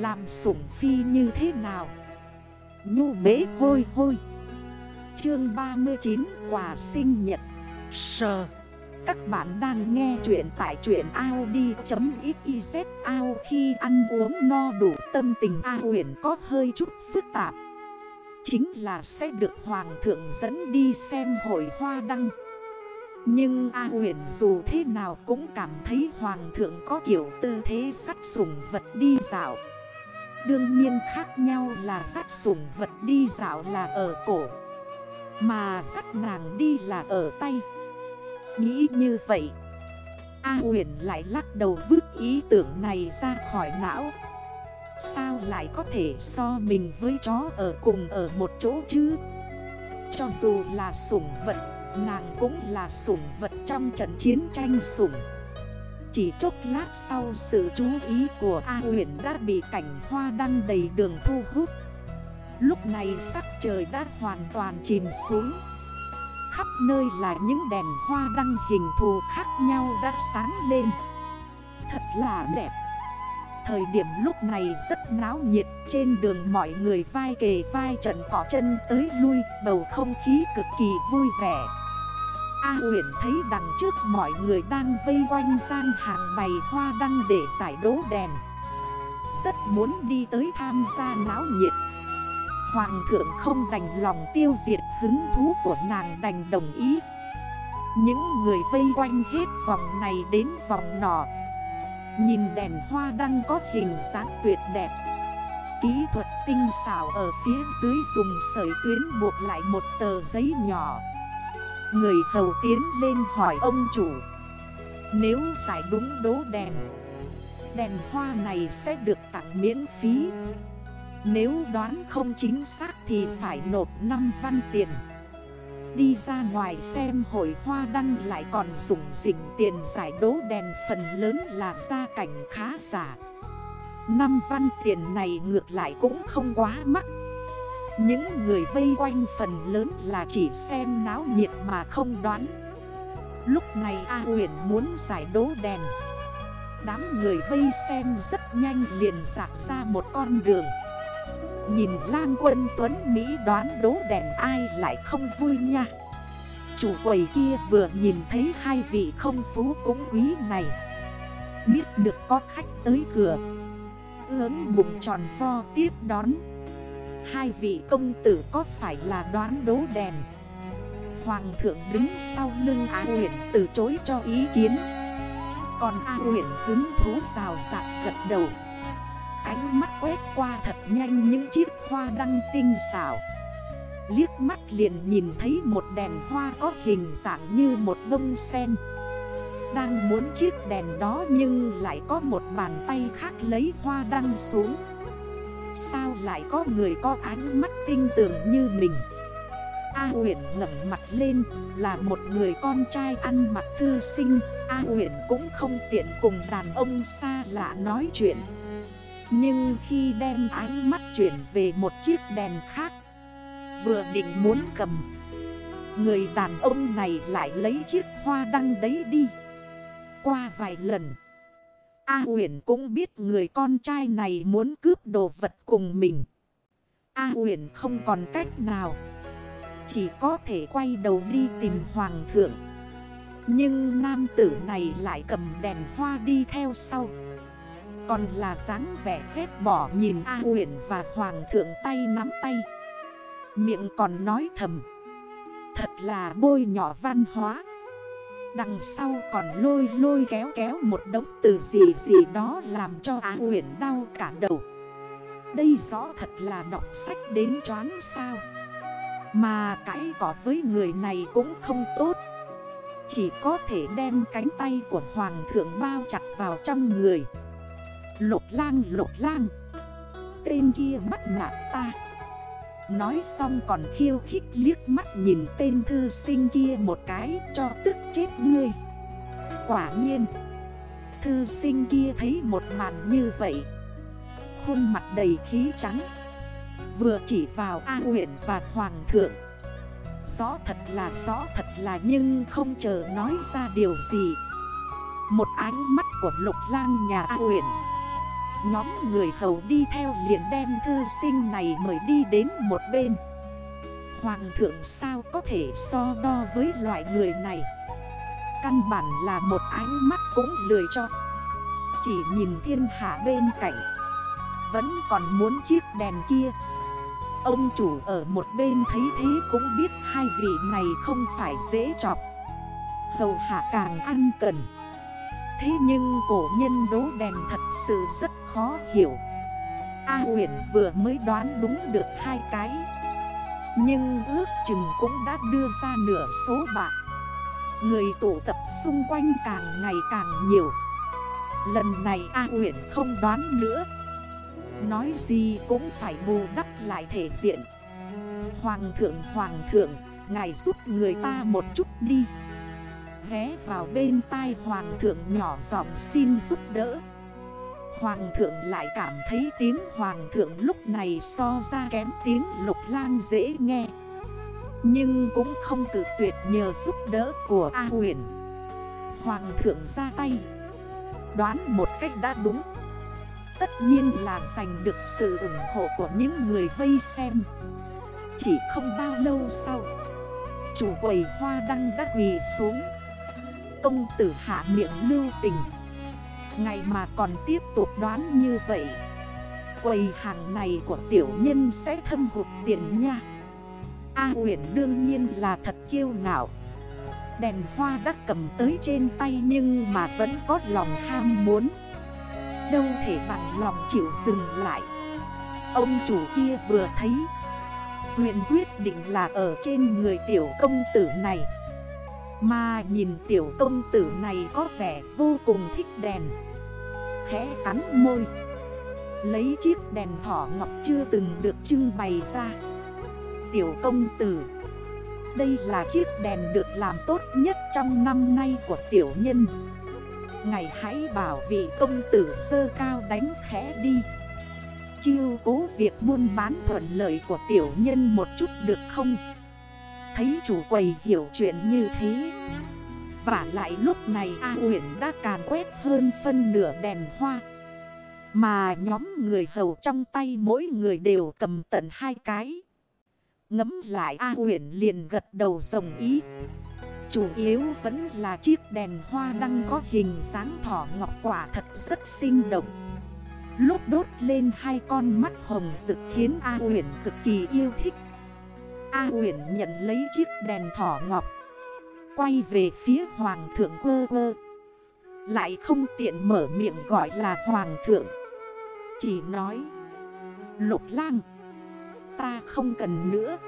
Làm sủng phi như thế nào? Nhu bế hôi hôi. Chương 39 Quà sinh nhật. Sờ. Các bạn đang nghe chuyện tại chuyện Audi.xyz Ao khi ăn uống no đủ, tâm tình A huyền có hơi chút phức tạp. Chính là sẽ được Hoàng thượng dẫn đi xem hội hoa đăng. Nhưng A huyền dù thế nào cũng cảm thấy Hoàng thượng có kiểu tư thế sắt sủng vật đi dạo. Đương nhiên khác nhau là sắt sủng vật đi dạo là ở cổ, Mà sắt nàng đi là ở tay. Nghĩ như vậy, A huyền lại lắc đầu vứt ý tưởng này ra khỏi não. Sao lại có thể so mình với chó ở cùng ở một chỗ chứ? Cho dù là sủng vật, Nàng cũng là sủng vật trong trận chiến tranh sủng chỉ chốc lát sau sự chú ý của A huyền đã bị cảnh hoa đăng đầy đường thu hút. Lúc này sắc trời đã hoàn toàn chìm xuống. Khắp nơi là những đèn hoa đăng hình thù khác nhau đã sáng lên. Thật là đẹp. Thời điểm lúc này rất náo nhiệt, Trên đường mọi người vai kề vai trận cỏ chân tới lui, Bầu không khí cực kỳ vui vẻ. A Huyền thấy đằng trước mọi người đang vây quanh gian hàng bày hoa đăng để giải đố đèn. Rất muốn đi tới tham gia náo nhiệt. Hoàng thượng không đành lòng tiêu diệt hứng thú của nàng đành đồng ý. Những người vây quanh hết vòng này đến vòng nọ. Nhìn đèn hoa đăng có hình dáng tuyệt đẹp. Kỹ thuật tinh xảo ở phía dưới dùng sợi tuyến buộc lại một tờ giấy nhỏ. Người hầu tiến lên hỏi ông chủ. Nếu giải đúng đố đèn Đèn hoa này sẽ được tặng miễn phí. Nếu đoán không chính xác thì phải nộp 5 văn tiền. Đi ra ngoài xem hội hoa đăng lại còn dùng dình tiền giải đố đèn phần lớn là gia cảnh khá giả. Năm văn tiền này ngược lại cũng không quá mắc. Những người vây quanh phần lớn là chỉ xem náo nhiệt mà không đoán. Lúc này A huyền muốn giải đố đèn. Đám người vây xem rất nhanh liền dạc ra một con đường. Nhìn Lan Quân Tuấn Mỹ đoán đố đèn ai lại không vui nha. Chủ quầy kia vừa nhìn thấy hai vị không phú cũng quý này. Biết được có khách tới cửa. Ướm bụng tròn vo tiếp đón. Hai vị công tử có phải là đoán đố đèn? Hoàng thượng đứng sau lưng A huyện từ chối cho ý kiến. Còn A huyện hứng thú rào rạc gật đầu. Ánh mắt quét qua thật nhanh những chiếc hoa đăng tinh xảo. Liếc mắt liền nhìn thấy một đèn hoa có hình dạng như một bông sen. Đang muốn chiếc đèn đó nhưng lại có một bàn tay khác lấy hoa đăng xuống. Sao lại có người có ánh mắt tinh tưởng như mình? A huyện ngẩng mặt lên, là một người con trai ăn mặc thư sinh. A huyện cũng không tiện cùng đàn ông xa lạ nói chuyện. Nhưng khi đem ánh mắt chuyển về một chiếc đèn khác, Vừa định muốn cầm, Người đàn ông này lại lấy chiếc hoa đăng đấy đi. Qua vài lần A huyền cũng biết người con trai này muốn cướp đồ vật cùng mình. A huyền không còn cách nào. Chỉ có thể quay đầu đi tìm hoàng thượng. Nhưng nam tử này lại cầm đèn hoa đi theo sau. Còn là dáng vẻ phép bỏ nhìn A huyền và Hoàng thượng tay nắm tay. Miệng còn nói thầm. Thật là bôi nhỏ văn hóa. Đằng sau còn lôi lôi kéo kéo một đống từ gì gì đó làm cho Á huyền đau cả đầu. Đây rõ thật là đọc sách đến choáng sao. Mà cãi cỏ với người này cũng không tốt. Chỉ có thể đem cánh tay của Hoàng thượng bao chặt vào trong người. Lột lang lột lang. Tên kia bắt nạt ta. Nói xong còn khiêu khích liếc mắt nhìn tên thư sinh kia một cái cho tức chết ngươi. Quả nhiên, Thư sinh kia thấy một màn như vậy. Khuôn mặt đầy khí trắng. Vừa chỉ vào A huyện và Hoàng thượng. Rõ thật là, rõ thật là nhưng không chờ nói ra điều gì. Một ánh mắt của lục lang nhà A huyện Nhóm người hầu đi theo liền đem thư sinh này mời đi đến một bên. Hoàng thượng sao có thể so đo với loại người này? Căn bản là một ánh mắt cũng lười cho. Chỉ nhìn thiên hạ bên cạnh. Vẫn còn muốn chiếc đèn kia. Ông chủ ở một bên thấy thế cũng biết hai vị này không phải dễ chọc. Hầu hạ càng ăn cần Thế nhưng cổ nhân đố đèn thật sự rất khó hiểu. A huyền vừa mới đoán đúng được hai cái. Nhưng ước chừng cũng đã đưa ra nửa số bạc. Người tụ tập xung quanh càng ngày càng nhiều. Lần này A huyền không đoán nữa. Nói gì cũng phải bù đắp lại thể diện. Hoàng thượng hoàng thượng, Ngài giúp người ta một chút đi. Ghé vào bên tai hoàng thượng nhỏ giọng xin giúp đỡ. Hoàng thượng lại cảm thấy tiếng hoàng thượng lúc này so ra kém tiếng lục lang dễ nghe. Nhưng cũng không cử tuyệt nhờ giúp đỡ của A huyền. Hoàng thượng ra tay. Đoán một cách đã đúng. Tất nhiên là giành được sự ủng hộ của những người vây xem. Chỉ không bao lâu sau, Chủ quầy hoa đăng đã quỳ xuống. Công tử hạ miệng lưu tình. Ngày mà còn tiếp tục đoán như vậy. Quầy hàng này của tiểu nhân sẽ thâm hụt tiền nha. A huyền đương nhiên là thật kiêu ngạo. Đèn hoa đã cầm tới trên tay nhưng mà vẫn có lòng ham muốn. Đâu thể bằng lòng chịu dừng lại. Ông chủ kia vừa thấy. Nguyện quyết định là ở trên người tiểu công tử này. Mà nhìn tiểu công tử này có vẻ vô cùng thích đèn. Khẽ cắn môi. Lấy chiếc đèn thỏ ngọc chưa từng được trưng bày ra. Tiểu công tử, Đây là chiếc đèn được làm tốt nhất trong năm nay của tiểu nhân. Ngày hãy bảo vị công tử sơ cao đánh khẽ đi. Chiêu cố việc buôn bán thuận lợi của tiểu nhân một chút được không? Thấy chủ quầy hiểu chuyện như thế và lại lúc này A uyển đã càn quét hơn phân nửa đèn hoa. Mà nhóm người hầu trong tay mỗi người đều cầm tận hai cái. Ngấm lại A uyển liền gật đầu rồng ý. Chủ yếu vẫn là chiếc đèn hoa đăng có hình dáng thỏ ngọc quả thật rất sinh động. Lúc đốt lên hai con mắt hồng rực khiến A uyển cực kỳ yêu thích. A uyển nhận lấy chiếc đèn thỏ ngọc. Quay về phía hoàng thượng quơ quơ. Lại không tiện mở miệng gọi là hoàng thượng. Chỉ nói, Lục lang, Ta không cần nữa.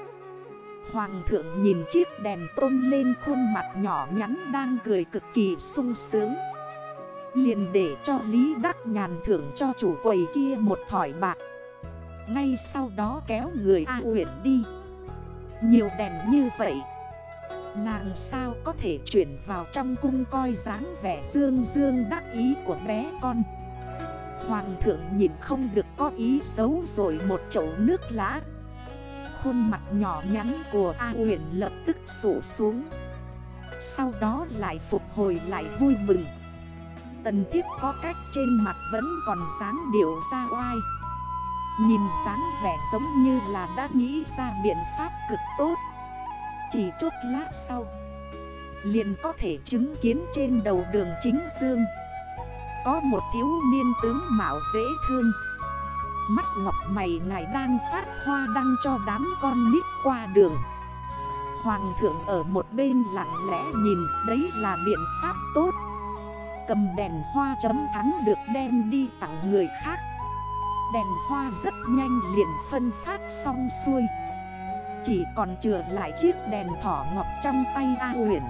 Hoàng thượng nhìn chiếc đèn tôn lên khuôn mặt nhỏ nhắn đang cười cực kỳ sung sướng. Liền để cho Lý Đắc Nhàn thưởng cho chủ quầy kia một thỏi bạc. Ngay sau đó kéo người A huyện đi. Nhiều đèn như vậy Nàng sao có thể chuyển vào trong cung coi dáng vẻ dương dương đắc ý của bé con? Hoàng thượng nhìn không được có ý xấu rồi một chậu nước lá. Khuôn mặt nhỏ nhắn của A huyền lập tức sổ xuống. Sau đó lại phục hồi lại vui mừng. Tần thiếp có cách trên mặt vẫn còn dáng điệu ra oai. Nhìn dáng vẻ giống như là đã nghĩ ra biện pháp cực tốt. Chỉ chút lát sau, Liền có thể chứng kiến trên đầu đường chính dương, Có một thiếu niên tướng mạo dễ thương, Mắt ngọc mày ngài đang phát hoa đăng cho đám con nít qua đường. Hoàng thượng ở một bên lặng lẽ nhìn, Đấy là biện pháp tốt. Cầm đèn hoa chấm thắng được đem đi tặng người khác. Đèn hoa rất nhanh liền phân phát xong xuôi. Chỉ còn chừa lại chiếc đèn thỏ ngọc trong tay A huyền.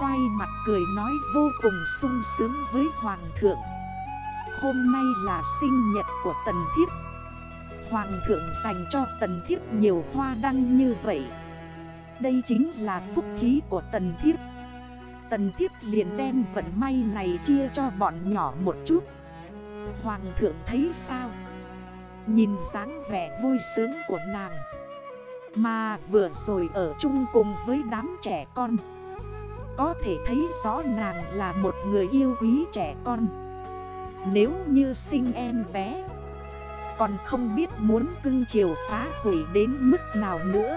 Xoay mặt cười nói vô cùng sung sướng với Hoàng thượng. Hôm nay là sinh nhật của Tần Thiếp. Hoàng thượng dành cho Tần Thiếp nhiều hoa đăng như vậy. Đây chính là phúc khí của Tần Thiếp. Tần Thiếp liền đem vận may này chia cho bọn nhỏ một chút. Hoàng thượng thấy sao? Nhìn dáng vẻ vui sướng của nàng. Mà vừa rồi ở chung cùng với đám trẻ con. Có thể thấy rõ nàng là một người yêu quý trẻ con. Nếu như sinh em bé, Còn không biết muốn cưng chiều phá hủy đến mức nào nữa.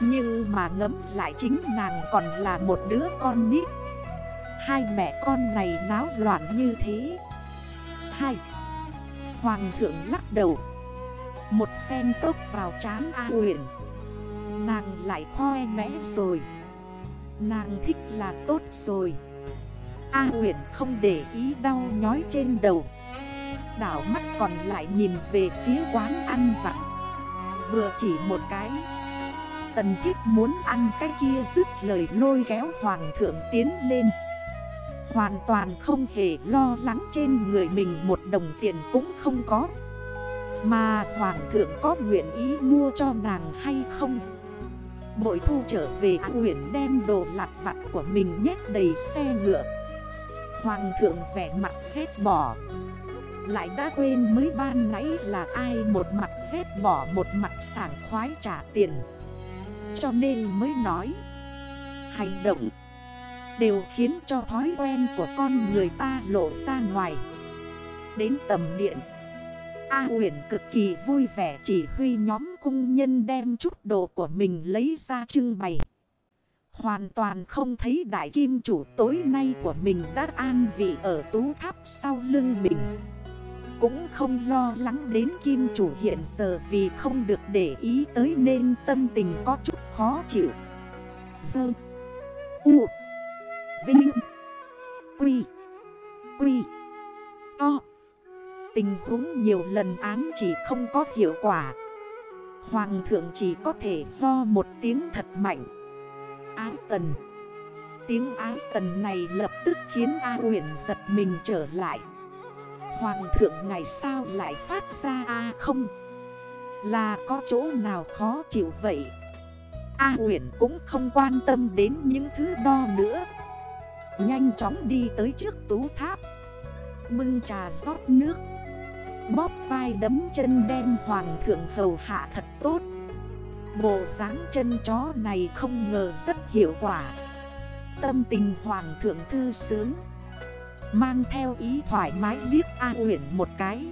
Nhưng mà ngấm lại chính nàng còn là một đứa con nít. Hai mẹ con này náo loạn như thế. Hai, Hoàng thượng lắc đầu. Một phen tốc vào trán A huyền Nàng lại khoe mẽ rồi. Nàng thích là tốt rồi. A huyền không để ý đau nhói trên đầu. Đảo mắt còn lại nhìn về phía quán ăn vặt. Vừa chỉ một cái. Tần thiết muốn ăn cái kia dứt lời lôi kéo hoàng thượng tiến lên. Hoàn toàn không hề lo lắng trên người mình một đồng tiền cũng không có. Mà hoàng thượng có nguyện ý mua cho nàng hay không? Bội thu trở về nguyễn đem đồ lặt vặt của mình nhét đầy xe ngựa. Hoàng thượng vẻ mặt ghét bỏ. Lại đã quên mới ban nãy là ai một mặt ghét bỏ một mặt sảng khoái trả tiền. Cho nên mới nói, Hành động Đều khiến cho thói quen của con người ta lộ ra ngoài. Đến tầm điện A huyền cực kỳ vui vẻ, chỉ huy nhóm cung nhân đem chút đồ của mình lấy ra trưng bày. Hoàn toàn không thấy đại kim chủ tối nay của mình đã an vị ở tú tháp sau lưng mình. Cũng không lo lắng đến kim chủ hiện giờ vì không được để ý tới nên tâm tình có chút khó chịu. Sơ, U, Vinh, Quy Quy, To. Tình huống nhiều lần ám chỉ không có hiệu quả. Hoàng thượng chỉ có thể ho một tiếng thật mạnh. Ái tần. Tiếng ái tần này lập tức khiến A huyền giật mình trở lại. Hoàng thượng ngày sao lại phát ra A không? Là có chỗ nào khó chịu vậy? A huyền cũng không quan tâm đến những thứ đo nữa. Nhanh chóng đi tới trước tú tháp. Bưng trà rót nước. Bóp vai đấm chân đem hoàng thượng hầu hạ thật tốt. Bộ dáng chân chó này không ngờ rất hiệu quả. Tâm tình hoàng thượng thư sướng. Mang theo ý thoải mái liếc A Uyển một cái.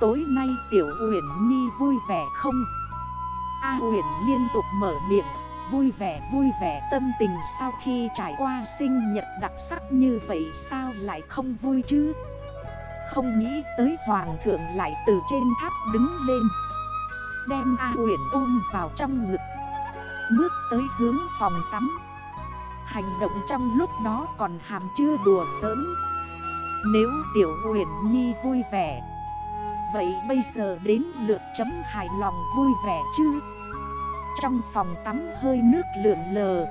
Tối nay tiểu Uyển Nhi vui vẻ không? A Uyển liên tục mở miệng. Vui vẻ vui vẻ. Tâm tình sau khi trải qua sinh nhật đặc sắc như vậy sao lại không vui chứ? Không nghĩ tới hoàng thượng lại từ trên tháp đứng lên. Đem A huyền ôm vào trong ngực. Bước tới hướng phòng tắm. Hành động trong lúc đó còn hàm chưa đùa sớm Nếu tiểu uyển nhi vui vẻ, Vậy bây giờ đến lượt chấm hài lòng vui vẻ chứ? Trong phòng tắm hơi nước lượn lờ.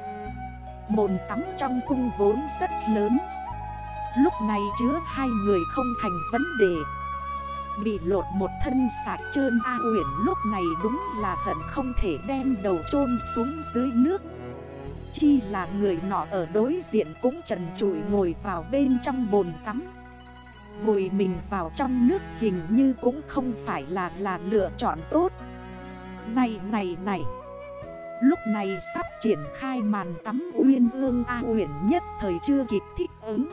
Bồn tắm trong cung vốn rất lớn. Lúc này chứa hai người không thành vấn đề. Bị lột một thân sạc trơn A Uyển lúc này đúng là hận không thể đem đầu chôn xuống dưới nước. Chi là người nọ ở đối diện cũng trần trụi ngồi vào bên trong bồn tắm. Vùi mình vào trong nước hình như cũng không phải là là lựa chọn tốt. Này này này. Lúc này sắp triển khai màn tắm uyên ương A Uyển nhất thời chưa kịp thích ứng.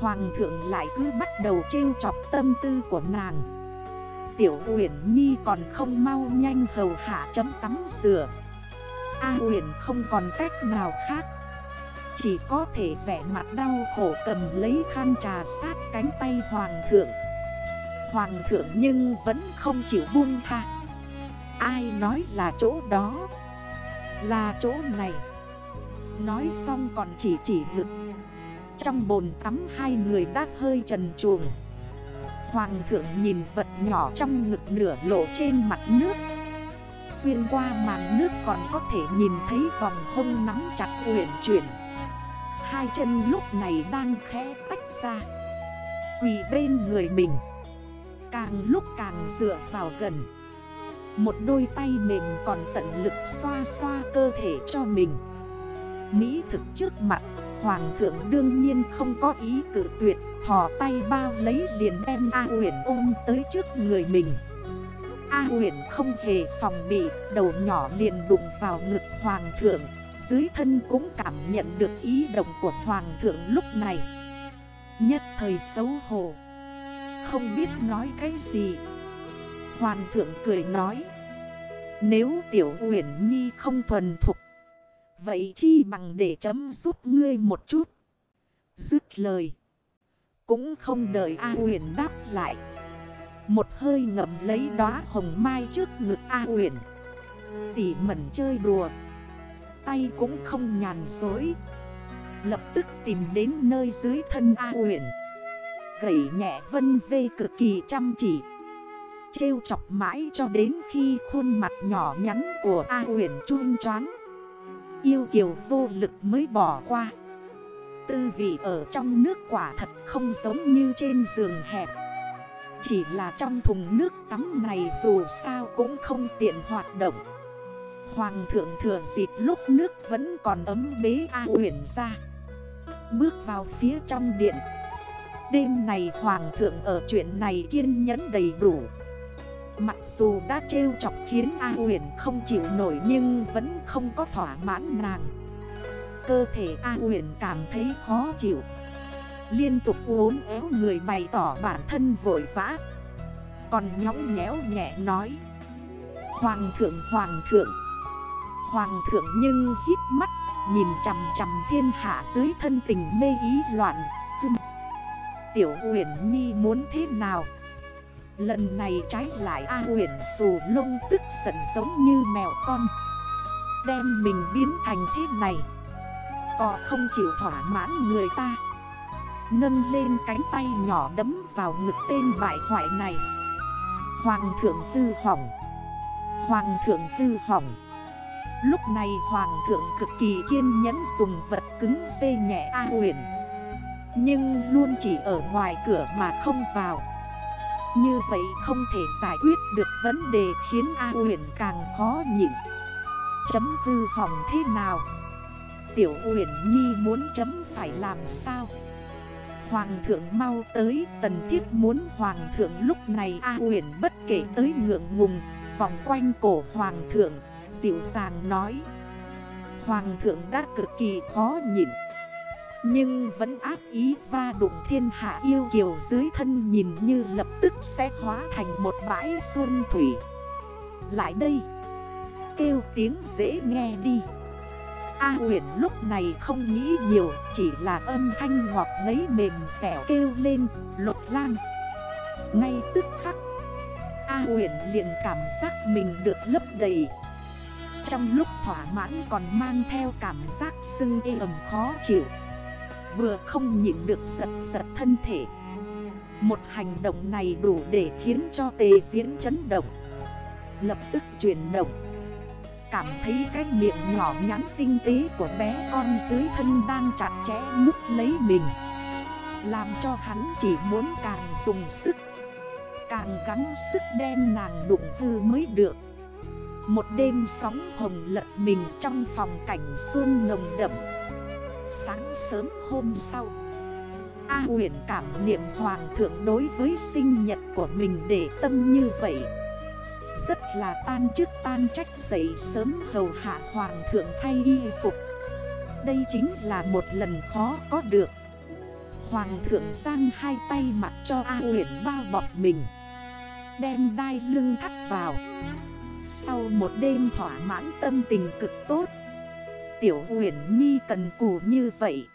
Hoàng thượng lại cứ bắt đầu trêu chọc tâm tư của nàng. Tiểu Uyển nhi còn không mau nhanh hầu hạ chấm tắm rửa. A Uyển không còn cách nào khác. Chỉ có thể vẻ mặt đau khổ cầm lấy khăn trà sát cánh tay hoàng thượng. Hoàng thượng nhưng vẫn không chịu buông tha. Ai nói là chỗ đó? Là chỗ này. Nói xong còn chỉ chỉ ngực trong bồn tắm hai người đã hơi trần chuồng Hoàng thượng nhìn vật nhỏ trong ngực nửa lộ trên mặt nước. Xuyên qua màn nước còn có thể nhìn thấy vòng hông nắm chặt huyền chuyển. Hai chân lúc này đang khẽ tách ra. Quỳ bên người mình. Càng lúc càng dựa vào gần. Một đôi tay mềm còn tận lực xoa xoa cơ thể cho mình. Mỹ thực trước mặt. Hoàng thượng đương nhiên không có ý cử tuyệt, Thò tay bao lấy liền đem A Uyển ôm tới trước người mình. A Uyển không hề phòng bị, Đầu nhỏ liền đụng vào ngực hoàng thượng, Dưới thân cũng cảm nhận được ý động của hoàng thượng lúc này. Nhất thời xấu hổ, Không biết nói cái gì. Hoàng thượng cười nói, Nếu tiểu Uyển nhi không thuần thục Vậy chi bằng để chấm giúp ngươi một chút? Dứt lời. Cũng không đợi A huyền đáp lại. Một hơi ngậm lấy đóa hồng mai trước ngực A huyền Tỉ mẩn chơi đùa. Tay cũng không nhàn dối Lập tức tìm đến nơi dưới thân A huyền Gãy nhẹ vân vê cực kỳ chăm chỉ. Trêu chọc mãi cho đến khi khuôn mặt nhỏ nhắn của A huyền chuông choáng. Yêu kiều vô lực mới bỏ qua. Tư vị ở trong nước quả thật không giống như trên giường hẹp. Chỉ là trong thùng nước tắm này dù sao cũng không tiện hoạt động. Hoàng thượng thừa dịp lúc nước vẫn còn ấm bế A huyền ra. Bước vào phía trong điện. Đêm này hoàng thượng ở chuyện này kiên nhẫn đầy đủ. Mặc dù đã trêu chọc khiến A huyền không chịu nổi nhưng vẫn không có thỏa mãn nàng. Cơ thể A huyền cảm thấy khó chịu. Liên tục uốn éo người bày tỏ bản thân vội vã. Còn nhõng nhẽo nhẹ nói. Hoàng thượng hoàng thượng. Hoàng thượng nhưng hít mắt, Nhìn chầm chầm thiên hạ dưới thân tình mê ý loạn. Tiểu huyền nhi muốn thế nào? Lần này trái lại A huyền xù lông tức giận giống như mèo con. Đem mình biến thành thế này. Có không chịu thỏa mãn người ta. Nâng lên cánh tay nhỏ đấm vào ngực tên bại hoại này. Hoàng thượng tư hỏng. Hoàng thượng tư hỏng. Lúc này hoàng thượng cực kỳ kiên nhẫn dùng vật cứng dê nhẹ A huyền. Nhưng luôn chỉ ở ngoài cửa mà không vào. Như vậy không thể giải quyết được vấn đề khiến A uyển càng khó nhịn. Chấm hư hỏng thế nào? Tiểu uyển nhi muốn chấm phải làm sao? Hoàng thượng mau tới, Tần thiếp muốn hoàng thượng lúc này A uyển bất kể tới ngượng ngùng, Vòng quanh cổ hoàng thượng, Dịu dàng nói. Hoàng thượng đã cực kỳ khó nhịn. Nhưng vẫn ác ý va đụng thiên hạ yêu kiều dưới thân nhìn như lập tức sẽ hóa thành một bãi xuân thủy. Lại đây, Kêu tiếng dễ nghe đi. A huyền lúc này không nghĩ nhiều, Chỉ là âm thanh ngọt lấy mềm xẻo kêu lên lột lan Ngay tức khắc, A huyền liền cảm giác mình được lấp đầy. Trong lúc thỏa mãn còn mang theo cảm giác sưng ê ẩm khó chịu. Vừa không nhịn được giật giật thân thể. Một hành động này đủ để khiến cho tề diễn chấn động, Lập tức chuyển động. Cảm thấy cái miệng nhỏ nhắn tinh tế của bé con dưới thân đang chặt chẽ mút lấy mình, Làm cho hắn chỉ muốn càng dùng sức, Càng gắng sức đem nàng đụng hư mới được. Một đêm sóng hồng lật mình trong phòng cảnh xuân nồng đậm. Sáng sớm hôm sau. A huyền cảm niệm hoàng thượng đối với sinh nhật của mình để tâm như vậy. Rất là tan chức tan trách dậy sớm hầu hạ hoàng thượng thay y phục. Đây chính là một lần khó có được. Hoàng thượng sang hai tay mặt cho A huyền bao bọc mình. Đem đai lưng thắt vào. Sau một đêm thỏa mãn tâm tình cực tốt Tiểu huyền nhi cần cù như vậy.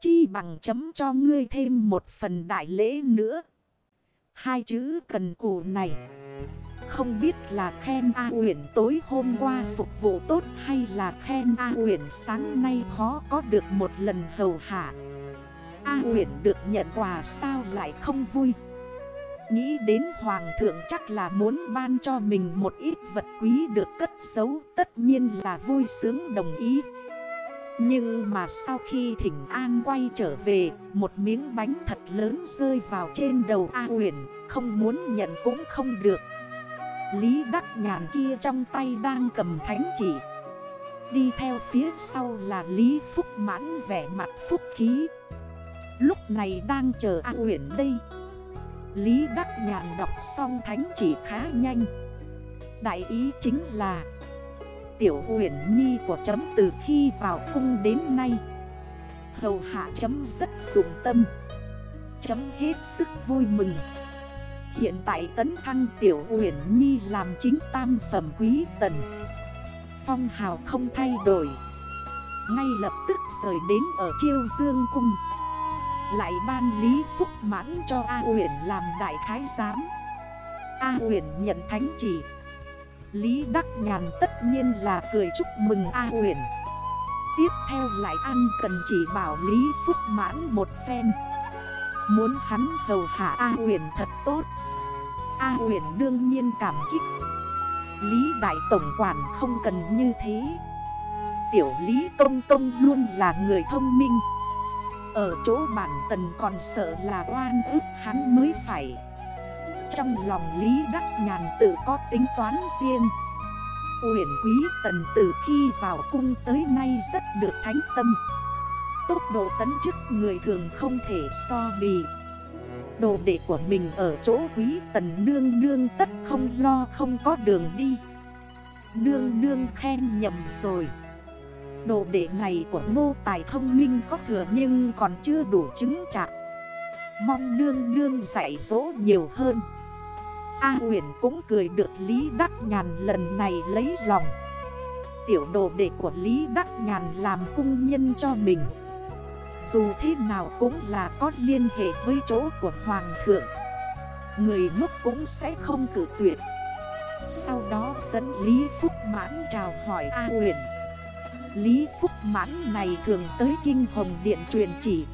Chi bằng chấm cho ngươi thêm một phần đại lễ nữa. Hai chữ cần cù này, Không biết là khen A huyền tối hôm qua phục vụ tốt Hay là khen A huyền sáng nay khó có được một lần hầu hạ. A huyền được nhận quà sao lại không vui? Nghĩ đến hoàng thượng chắc là muốn ban cho mình một ít vật quý được cất giấu, Tất nhiên là vui sướng đồng ý. Nhưng mà sau khi thỉnh an quay trở về, Một miếng bánh thật lớn rơi vào trên đầu A huyền Không muốn nhận cũng không được. Lý Đắc Nhàn kia trong tay đang cầm thánh chỉ. Đi theo phía sau là Lý Phúc mãn vẻ mặt phúc khí. Lúc này đang chờ A huyền đây. Lý Đắc Nhàn đọc xong thánh chỉ khá nhanh. Đại ý chính là, Tiểu huyền nhi của chấm từ khi vào cung đến nay, Hầu hạ chấm rất dụng tâm, Chấm hết sức vui mừng. Hiện tại tấn thăng tiểu Huyền nhi làm chính tam phẩm quý tần. Phong hào không thay đổi. Ngay lập tức rời đến ở chiêu dương cung. Lại ban lý phúc mãn cho A uyển làm đại thái giám. A uyển nhận thánh chỉ. Lý Đắc Nhàn tất nhiên là cười chúc mừng A uyển. Tiếp theo lại ăn cần chỉ bảo Lý Phúc mãn một phen. Muốn hắn hầu hạ A uyển thật tốt. A uyển đương nhiên cảm kích. Lý Đại Tổng Quản không cần như thế. Tiểu Lý Công Công luôn là người thông minh. Ở chỗ bản tần còn sợ là oan ức hắn mới phải. Trong lòng Lý Đắc Nhàn tự có tính toán riêng. Uyển quý tần từ khi vào cung tới nay rất được thánh tâm. Tốc độ tấn chức người thường không thể so bì. Đồ đệ của mình ở chỗ quý tần nương nương tất không lo không có đường đi. Nương nương khen nhầm rồi. Đồ đệ này của ngô tài thông minh có thừa nhưng còn chưa đủ chứng trạng. Mong nương nương dạy dỗ nhiều hơn. A huyền cũng cười được Lý Đắc Nhàn lần này lấy lòng. Tiểu đồ đệ của Lý Đắc Nhàn làm cung nhân cho mình. Dù thế nào cũng là có liên hệ với chỗ của Hoàng thượng. Người ngốc cũng sẽ không cử tuyệt. Sau đó dẫn Lý Phúc Mãn chào hỏi A huyền Lý Phúc Mãn này thường tới Kinh Hồng Điện truyền chỉ.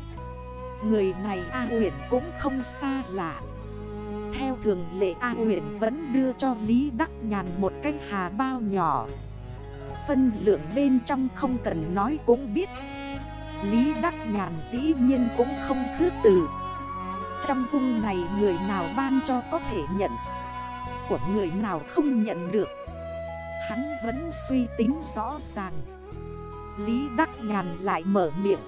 Người này A huyền cũng không xa lạ. Theo thường lệ A huyện vẫn đưa cho Lý Đắc Nhàn một cái hà bao nhỏ. Phân lượng bên trong không cần nói cũng biết. Lý Đắc Nhàn dĩ nhiên cũng không khứ từ Trong cung này người nào ban cho có thể nhận? Của người nào không nhận được? Hắn vẫn suy tính rõ ràng. Lý Đắc Nhàn lại mở miệng.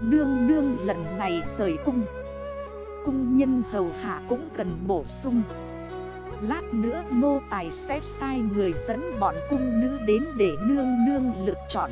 Nương nương lần này rời cung. Cung nhân hầu hạ cũng cần bổ sung. Lát nữa nô tài sẽ sai người dẫn bọn cung nữ đến để nương nương lựa chọn.